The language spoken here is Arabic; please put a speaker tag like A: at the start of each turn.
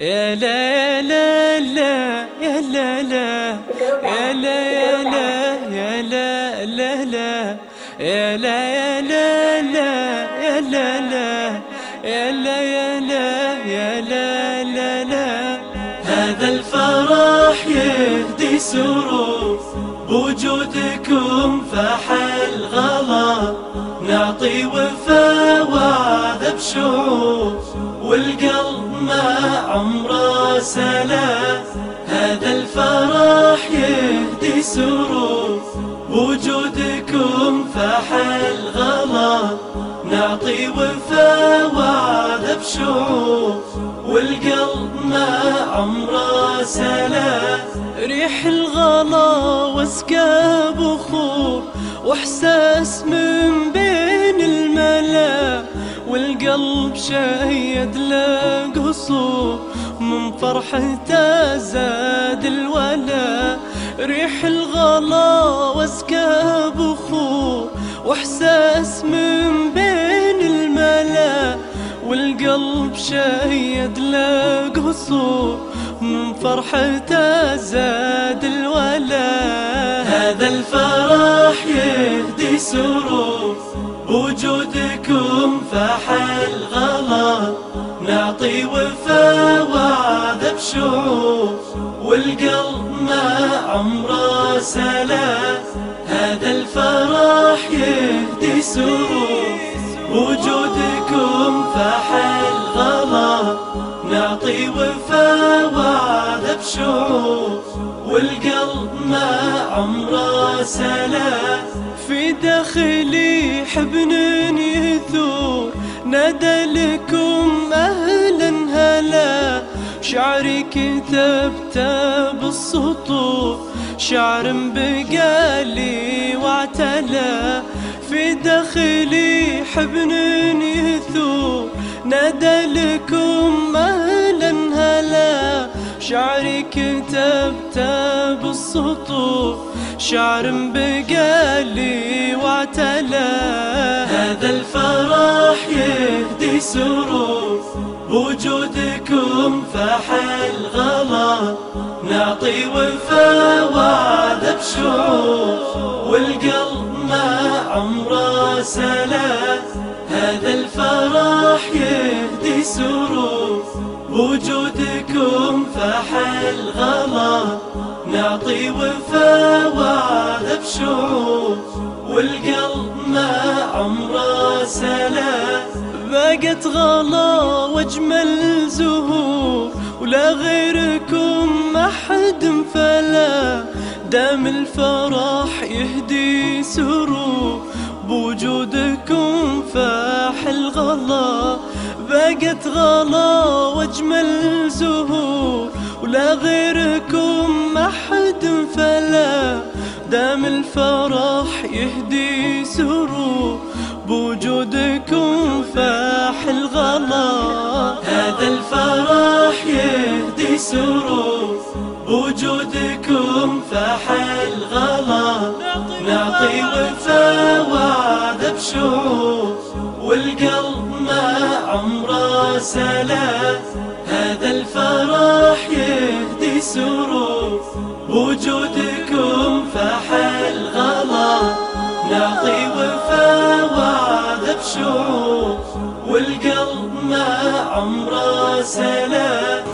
A: يا لا لا لا يا لا لا يا لا يا لا يا لا لا لا يا لا يا لا لا يا لا لا يا لا يا لا يا لا لا لا هذا الفرح يهدي سرور بوجودكم فاح الغلا نعطي وفا وعذب شعور عمره سلا هذا الفرح يهدي سرور وجودكم فاح الغلا نعطي وفا وعذب شعور والقلب ما عمره سلا ريح الغلا واسكاب بخور وإحساس من الملا والقلب شيد له قصور من فرحته زاد الولا. ريح الغلا واسكاب بخور وإحساس من بين الملا. والقلب شيد له قصور من فرحته زاد الولا. هذا الفرح يهدي سرور وجودكم فاح الغلا نعطي وفا وعذب شعور والقلب ما عمره سلا هذا الفرح يهدي سرور وجودكم فاح الغلا نعطي وفا وعذب شعور والقلب ما عمره سلا. في داخلي حبن يثور نادى لكم أهلا هلا. شعري كتبته بالسطور شعر بقالي واعتلى. في داخلي حبن يثور. نادى لكم أهلا هلا. شعري كتبته بالسطور شعر بقالي واعتلى. هذا الفرح سرور بوجودكم فاح الغلا نعطي وفا وعذب شعور والقلب ما عمره سلا هذا الفرح يهدي سرور بوجودكم فاح الغلا نعطي وفا وعذب شعور والقلب ما عمره سلا باقت غلا واجمل زهور ولا غيركم أحد فلا. دام الفرح يهدي سرور بوجودكم فاح الغلا. باقت غلا واجمل زهور ولا غيركم يهدي سرور بوجودكم فاح الغلا هذا الفرح يهدي سرور بوجودكم فاح الغلا نعطي وفا وعذب شعور والقلب ما عمره سلا. وفا وعذب شعور والقلب ما عمره سلا